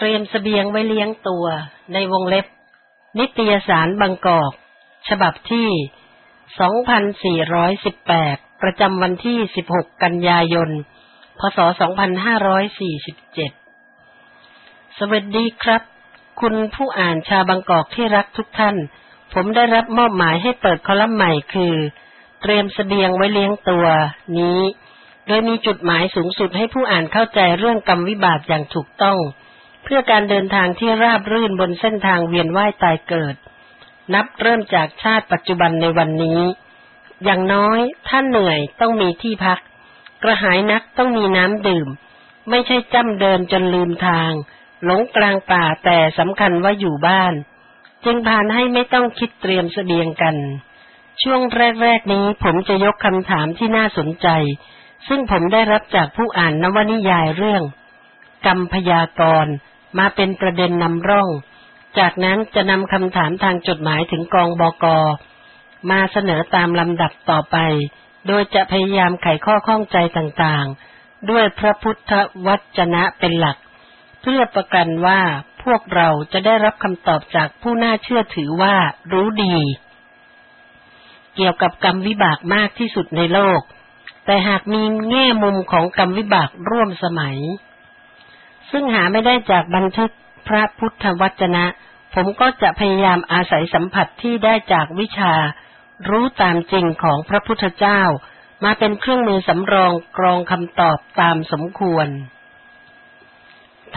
เตรียมสเสบียงไว้เลี้ยงตัวในวงเล็บ นิตยสารบางกอก ฉบับที่ 2418 ประจำวันที่ 16 กันยายน พศ 2547 สวัสดีครับ คุณผู้อ่านชาบางกอกที่รักทุกท่าน ผมได้รับมอบหมายให้เปิดคอลัมน์ใหม่คือ เตรียมสเสบียงไว้เลี้ยงตัวนี้ โดยมีจุดหมายสูงสุดให้ผู้อ่านเข้าใจเรื่องกรรมวิบากอย่างถูกต้อง พื่อการเดินทางที่ราบรื่นบนเส้นทางเวียนว่ายตายเกิด นับเริ่มจากชาติปัจจุบันในวันนี้ อย่างน้อยท่านเหนื่อยต้องมีที่พัก กระหายนักต้องมีน้ำดื่ม ไม่ใช่จำเดินจนลืมทาง หลงกลางป่าแต่สำคัญว่าอยู่บ้าน จึงพานให้ไม่ต้องคิดเตรียมเสบียงกัน ช่วงแรก ๆ นี้ผมจะยกคำถามที่น่าสนใจ ซึ่งผมได้รับจากผู้อ่านนวนิยายเรื่อง กรรมพยากรณ์ มาเป็นประเด็นนำร่อง จากนั้นจะนำคำถามทางจดหมายถึงกองบอกอมาเสนอตามลำดับต่อไป โดยจะพยายามไขข้อข้องใจต่างๆ ด้วยพระพุทธวจนะเป็นหลัก เพื่อประกันว่าพวกเราจะได้รับคำตอบจากผู้น่าเชื่อถือว่ารู้ดี เกี่ยวกับกรรมวิบากมากที่สุดในโลก แต่หากมีแง่มุมของกรรมวิบากร่วมสมัย ซึ่งหาไม่ได้จากบันทึกพระพุทธวจนะ ผมก็จะพยายามอาศัยสัมผัสที่ได้จากวิชา รู้ตามจริงของพระพุทธเจ้า มาเป็นเครื่องมือสำรองกรองคำตอบตามสมควร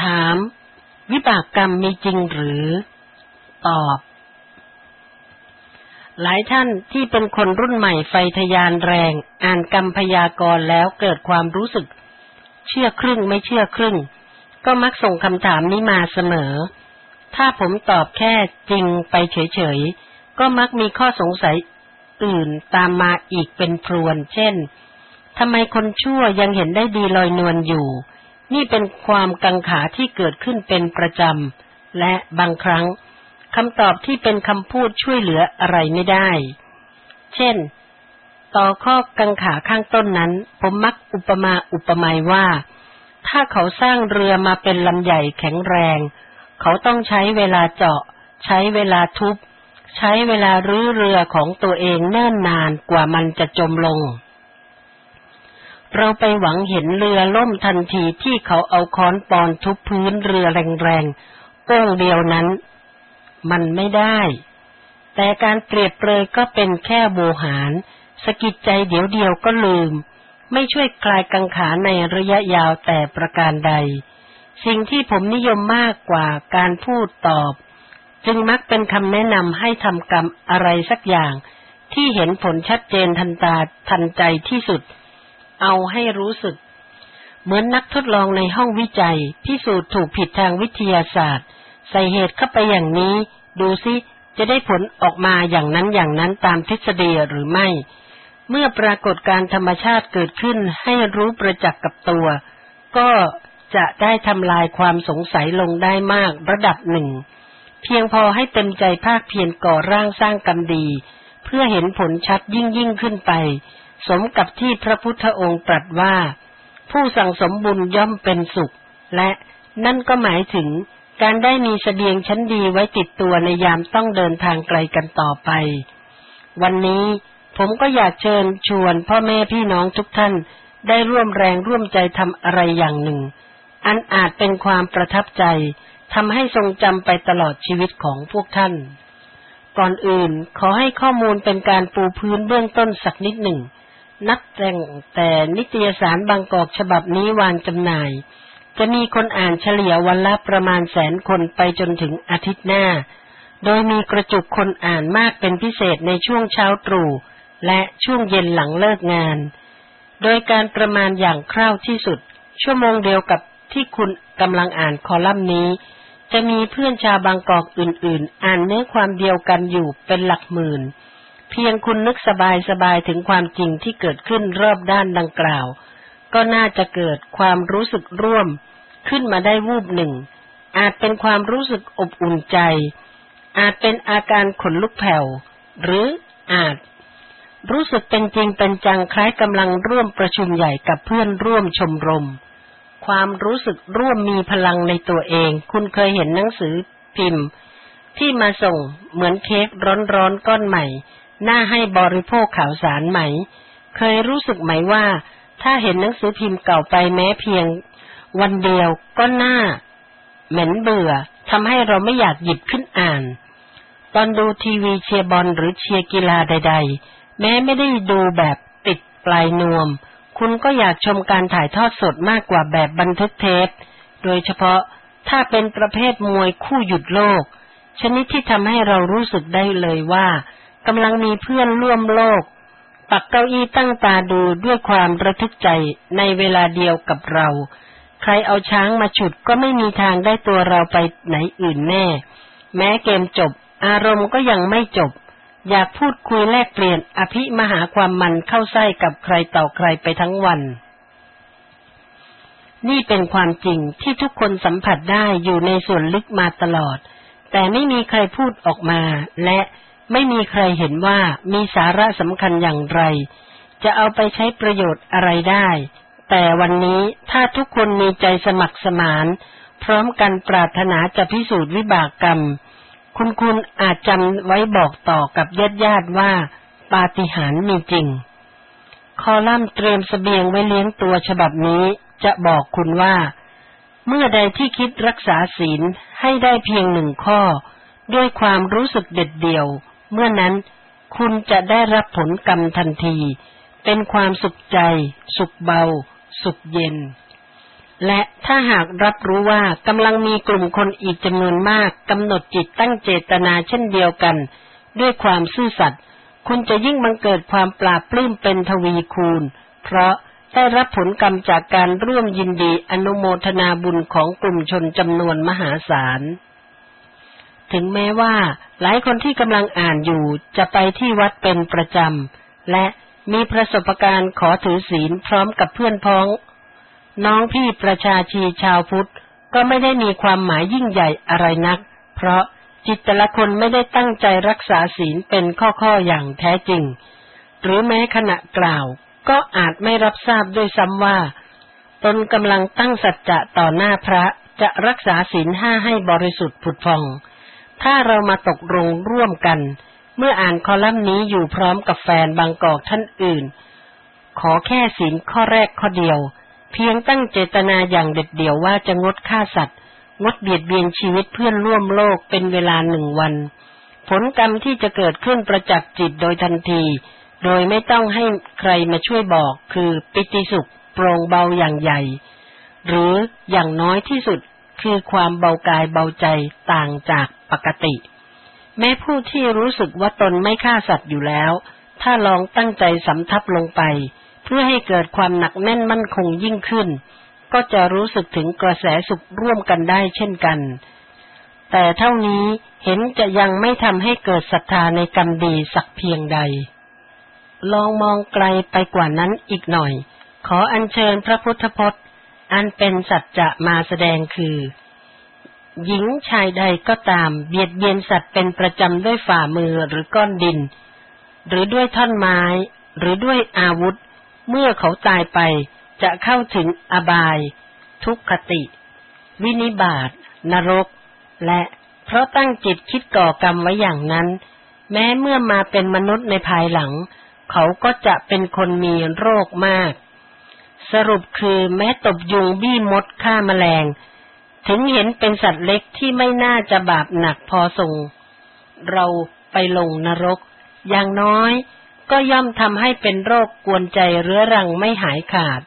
ถาม วิบากกรรมมีจริงหรือ ตอบ หลายท่านที่เป็นคนรุ่นใหม่ไฟทยานแรง อ่านกรรมพยากรณ์แล้วเกิดความรู้สึก เชื่อครึ่งไม่เชื่อครึ่ง ก็มักส่งคำถามนี้มาเสมอ ถ้าผมตอบแค่จริงไปเฉยๆ ก็มักมีข้อสงสัยอื่นตามมาอีกเป็นพรวน เช่น ทำไมคนชั่วยังเห็นได้ดีลอยนวลอยู่ นี่เป็นความกังขาที่เกิดขึ้นเป็นประจำ และบางครั้งคำตอบที่เป็นคำพูดช่วยเหลืออะไรไม่ได้ เช่น ต่อข้อกังขาข้างต้นนั้น ผมมักอุปมาอุปไมยว่า ถ้าเขาสร้างเรือมาเป็นลำใหญ่แข็งแรง เขาต้องใช้เวลาเจาะ ใช้เวลาทุบ ใช้เวลารื้อเรือของตัวเองเนิ่นนานกว่ามันจะจมลง เราไปหวังเห็นเรือล่มทันทีที่เขาเอาค้อนปอนทุบพื้นเรือแรงๆโป้งเดียวนั้น มันไม่ได้ แต่การเปรียบเปรยก็เป็นแค่โบหารสะกิดใจเดี๋ยวเดียวก็ลืม ไม่ช่วยคลายกังขาในระยะยาวแต่ประการใด สิ่งที่ผมนิยมมากกว่าการพูดตอบ จึงมักเป็นคำแนะนำให้ทำกรรมอะไรสักอย่าง ที่เห็นผลชัดเจนทันตาทันใจที่สุด เอาให้รู้สึก เหมือนนักทดลองในห้องวิจัย พิสูจน์ถูกผิดทางวิทยาศาสตร์ ใส่เหตุเข้าไปอย่างนี้ ดูซิจะได้ผลออกมาอย่างนั้นอย่างนั้นตามทฤษฎีหรือไม่ เมื่อปรากฏการธรรมชาติเกิดขึ้นให้รู้ประจักษ์กับตัว ก็จะได้ทำลายความสงสัยลงได้มากระดับหนึ่ง เพียงพอให้เต็มใจภาคเพียรก่อร่างสร้างกรรมดี เพื่อเห็นผลชัดยิ่งยิ่งขึ้นไป สมกับที่พระพุทธองค์ตรัสว่า ผู้สั่งสมบุญย่อมเป็นสุข และนั่นก็หมายถึงการได้มีเสบียงชั้นดีไว้ติดตัวในยามต้องเดินทางไกลกันต่อไป วันนี้ ผมก็อยากเชิญชวนพ่อแม่พี่น้องทุกท่านได้ร่วมแรงร่วมใจทำอะไรอย่างหนึ่ง อันอาจเป็นความประทับใจทำให้ทรงจำไปตลอดชีวิตของพวกท่าน ก่อนอื่นขอให้ข้อมูลเป็นการปูพื้นเบื้องต้นสักนิดหนึ่ง นับแต่งแต่นิตยสารบางกอกฉบับนี้วางจำหน่าย จะมีคนอ่านเฉลี่ยวันละประมาณแสนคนไปจนถึงอาทิตย์หน้า โดยมีกระจุกคนอ่านมากเป็นพิเศษในช่วงเช้าตรู่ และช่วงเย็นหลังเลิกงาน โดยการประมาณอย่างคร่าวที่สุด ชั่วโมงเดียวกับที่คุณกำลังอ่านคอลัมน์นี้ จะมีเพื่อนชาวบางกอกอื่นๆ อ่านเนื้อความเดียวกันอยู่เป็นหลักหมื่น เพียงคุณนึกสบายๆถึงความจริงที่เกิดขึ้นรอบด้านดังกล่าว ก็น่าจะเกิดความรู้สึกร่วม ขึ้นมาได้วูบหนึ่ง อาจเป็นความรู้สึกอบอุ่นใจ อาจเป็นอาการขนลุกแผ่ว หรืออาจ รู้สึกเป็นจริงเป็นจังคล้ายกำลังร่วมประชุมใหญ่กับเพื่อนร่วมชมรม ความรู้สึกร่วมมีพลังในตัวเอง คุณเคยเห็นหนังสือพิมพ์ ที่มาส่งเหมือนเค้กร้อนๆก้อนใหม่ น่าให้บริโภคข่าวสารไหม เคยรู้สึกไหมว่า ถ้าเห็นหนังสือพิมพ์เก่าไปแม้เพียง วันเดียวก็น่า เหม็นเบื่อทำให้เราไม่อยากหยิบขึ้นอ่าน ตอนดูทีวีเชียร์บอลหรือเชียร์กีฬาใด ๆ แม้ไม่ได้ดูแบบติดปลายนวม คุณก็อยากชมการถ่ายทอดสดมากกว่าแบบบันทึกเทป โดยเฉพาะถ้าเป็นประเภทมวยคู่หยุดโลก ชนิดที่ทำให้เรารู้สึกได้เลยว่ากำลังมีเพื่อนร่วมโลก ปักเก้าอี้ตั้งตาดูด้วยความระทึกใจในเวลาเดียวกับเรา ใครเอาช้างมาฉุดก็ไม่มีทางได้ตัวเราไปไหนอื่นแน่ แม้เกมจบ อารมณ์ก็ยังไม่จบ อยากพูดคุยแลกเปลี่ยนอภิมหาความมันเข้าไส้กับใครต่อใครไปทั้งวัน นี่เป็นความจริงที่ทุกคนสัมผัสได้อยู่ในส่วนลึกมาตลอด แต่ไม่มีใครพูดออกมา และไม่มีใครเห็นว่ามีสาระสำคัญอย่างไร จะเอาไปใช้ประโยชน์อะไรได้ แต่วันนี้ถ้าทุกคนมีใจสมัครสมาน พร้อมกันปรารถนาจะพิสูจน์วิบากกรรม คุณคุณอาจจำไว้บอกต่อกับญาติญาติว่า ปาฏิหาริย์มีจริง คอลัมน์เตรียมสเสบียงไว้เลี้ยงตัวฉบับนี้จะบอกคุณว่า เมื่อใดที่คิดรักษาศีลให้ได้เพียงหนึ่งข้อ ด้วยความรู้สึกเด็ดเดี่ยว เมื่อนั้นคุณจะได้รับผลกรรมทันที เป็นความสุขใจ สุขเบา สุขเย็น และถ้าหากรับรู้ว่ากำลังมีกลุ่มคนอีกจำนวนมากกำหนดจิตตั้งเจตนาเช่นเดียวกัน ด้วยความซื่อสัตย์คุณจะยิ่งบังเกิดความปราบปลื้มเป็นทวีคูณ เพราะได้รับผลกรรมจากการร่วมยินดีอนุโมทนาบุญของกลุ่มชนจำนวนมหาศาล ถึงแม้ว่า หลายคนที่กำลังอ่านอยู่จะไปที่วัดเป็นประจำ และมีประสบการณ์ขอถือศีลพร้อมกับเพื่อนพ้อง น้องพี่ประชาชีชาวพุทธก็ไม่ได้มีความหมายยิ่งใหญ่อะไรนัก เพราะจิตแต่ละคนไม่ได้ตั้งใจรักษาศีลเป็นข้อๆอย่างแท้จริง หรือแม้ขณะกล่าวก็อาจไม่รับทราบด้วยซ้ำว่า ตนกำลังตั้งสัจจะต่อหน้าพระจะรักษาศีลห้าให้บริสุทธิ์ผุดพอง ถ้าเรามาตกลงร่วมกัน เมื่ออ่านคอลัมน์นี้อยู่พร้อมกับแฟนบางกอกท่านอื่น ขอแค่ศีลข้อแรกข้อเดียว เพียงตั้งเจตนาอย่างเด็ดเดี่ยวว่าจะงดฆ่าสัตว์ งดเบียดเบียนชีวิตเพื่อนร่วมโลกเป็นเวลาหนึ่งวัน ผลกรรมที่จะเกิดขึ้นประจักษ์จิตโดยทันที โดยไม่ต้องให้ใครมาช่วยบอก คือปิติสุขโปร่งเบาอย่างใหญ่ หรืออย่างน้อยที่สุดคือความเบากายเบาใจต่างจากปกติ แม้ผู้ที่รู้สึกว่าตนไม่ฆ่าสัตว์อยู่แล้ว ถ้าลองตั้งใจสำทับลงไป เพื่อให้เกิดความหนักแน่นมั่นคงยิ่งขึ้น ก็จะรู้สึกถึงกระแสสุขร่วมกันได้เช่นกัน แต่เท่านี้เห็นจะยังไม่ทำให้เกิดศรัทธาในกรรมดีสักเพียงใด ลองมองไกลไปกว่านั้นอีกหน่อย ขออัญเชิญพระพุทธพจน์ อันเป็นสัจจะมาแสดงคือ หญิงชายใดก็ตามเบียดเบียนสัตว์เป็นประจำด้วยฝ่ามือหรือก้อนดิน หรือด้วยท่อนไม้ หรือด้วยอาวุธ เมื่อเขาตายไปจะเข้าถึงอบาย ทุกขติ วินิบาตนรก และเพราะตั้งจิตคิดก่อกรรมไว้อย่างนั้น แม้เมื่อมาเป็นมนุษย์ในภายหลัง เขาก็จะเป็นคนมีโรคมาก สรุปคือแม้ตบยุงบี้มดฆ่ามาแมลง ถึงเห็นเป็นสัตว์เล็กที่ไม่น่าจะบาปหนักพอส่ง เราไปลงนรก อย่างน้อย ก็ย่อมทำให้เป็นโรคกวนใจเรื้อรังไม่หายขาด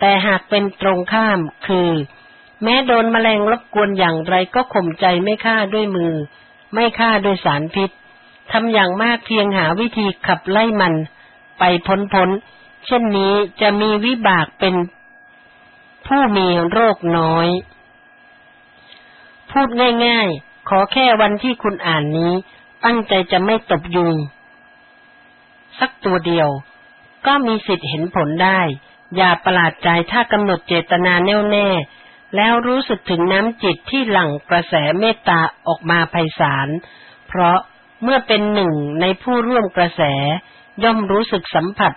แต่หากเป็นตรงข้ามคือ แม้โดนมแมลงรบกวนอย่างไรก็ข่มใจไม่ฆ่าด้วยมือ ไม่ฆ่าด้วยสารพิษทำอย่างมากเพียงหาวิธีขับไล่มัน ไปพ้นพ้น เช่นนี้จะมีวิบากเป็น ผู้มีโรคน้อย พูดง่ายๆ ขอแค่วันที่คุณอ่านนี้ ตั้งใจจะไม่ตบยุง สักตัวเดียว ก็มีสิทธิ์เห็นผลได้ อย่าประหลาดใจถ้ากำหนดเจตนาแน่วแน่ แล้วรู้สึกถึงน้ำจิตที่หลั่งกระแสเมตตาออกมาไพศาล เพราะเมื่อเป็นหนึ่งในผู้ร่วมกระแส ย่อมรู้สึกสัมผัส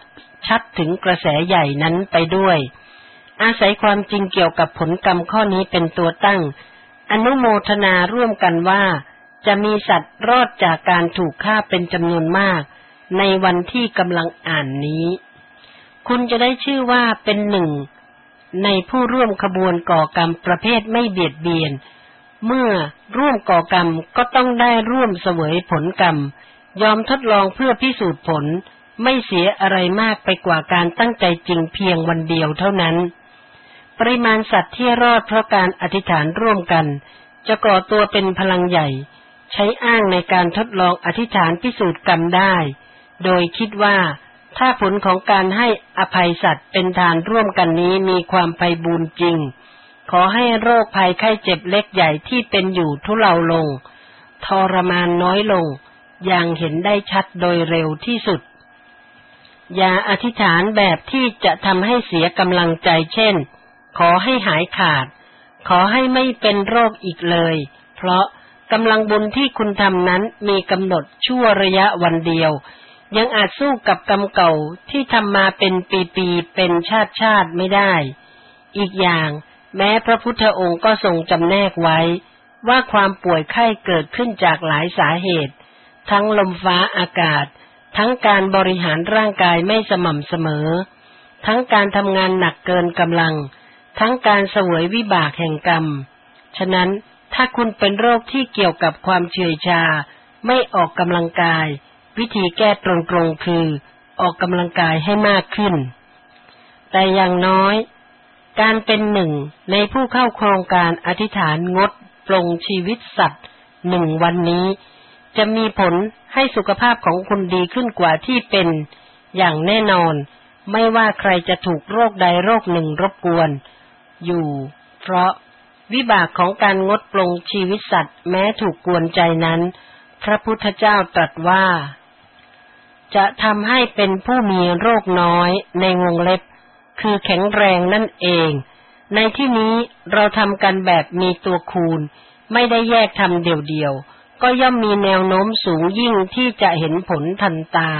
ชัดถึงกระแสใหญ่นั้นไปด้วย อาศัยความจริงเกี่ยวกับผลกรรมข้อนี้เป็นตัวตั้ง อนุโมทนาร่วมกันว่า จะมีสัตว์รอดจากการถูกฆ่าเป็นจำนวนมาก ในวันที่กำลังอ่านนี้ คุณจะได้ชื่อว่าเป็นหนึ่ง ในผู้ร่วมขบวนก่อกรรมประเภทไม่เบียดเบียน เมื่อร่วมก่อกรรมก็ต้องได้ร่วมเสวยผลกรรม ยอมทดลองเพื่อพิสูจน์ผล ไม่เสียอะไรมากไปกว่าการตั้งใจจริงเพียงวันเดียวเท่านั้น ปริมาณสัตว์ที่รอดเพราะการอธิษฐานร่วมกัน จะก่อตัวเป็นพลังใหญ่ ใช้อ้างในการทดลองอธิษฐานพิสูจน์กรรมได้ โดยคิดว่าถ้าผลของการให้อภัยสัตว์เป็นทานร่วมกันนี้มีความไพบูรณ์จริง ขอให้โรคภัยไข้เจ็บเล็กใหญ่ที่เป็นอยู่ทุเลาลง ทรมานน้อยลง อย่างเห็นได้ชัดโดยเร็วที่สุด อย่าอธิษฐานแบบที่จะทำให้เสียกำลังใจเช่น ขอให้หายขาด ขอให้ไม่เป็นโรคอีกเลย เพราะกำลังบุญที่คุณทำนั้นมีกำหนดชั่วระยะวันเดียว ยังอาจสู้กับกรรมเก่าที่ทำมาเป็นปีๆเป็นชาติชาติไม่ได้ อีกอย่างแม้พระพุทธองค์ก็ทรงจำแนกไว้ ว่าความป่วยไข้เกิดขึ้นจากหลายสาเหตุ ทั้งลมฟ้าอากาศ ทั้งการบริหารร่างกายไม่สม่ำเสมอ ทั้งการทำงานหนักเกินกำลัง ทั้งการเสวยวิบากแห่งกรรม ฉะนั้นถ้าคุณเป็นโรคที่เกี่ยวกับความเฉยชา ไม่ออกกำลังกาย วิธีแก้ตรงๆคือออกกำลังกายให้มากขึ้น แต่อย่างน้อย การเป็นหนึ่งในผู้เข้าโครงการอธิษฐานงดปลงชีวิตสัตว์หนึ่งวันนี้ จะมีผลให้สุขภาพของคุณดีขึ้นกว่าที่เป็นอย่างแน่นอน ไม่ว่าใครจะถูกโรคใดโรคหนึ่งรบกวน อยู่ เพราะวิบากของการงดปลงชีวิตสัตว์แม้ถูกกวนใจนั้น พระพุทธเจ้าตรัสว่า จะทำให้เป็นผู้มีโรคน้อยในวงเล็บ คือแข็งแรงนั่นเอง ในที่นี้เราทำกันแบบมีตัวคูณ ไม่ได้แยกทำเดี่ยวๆ ก็ย่อมมีแนวโน้มสูงยิ่งที่จะเห็นผลทันตา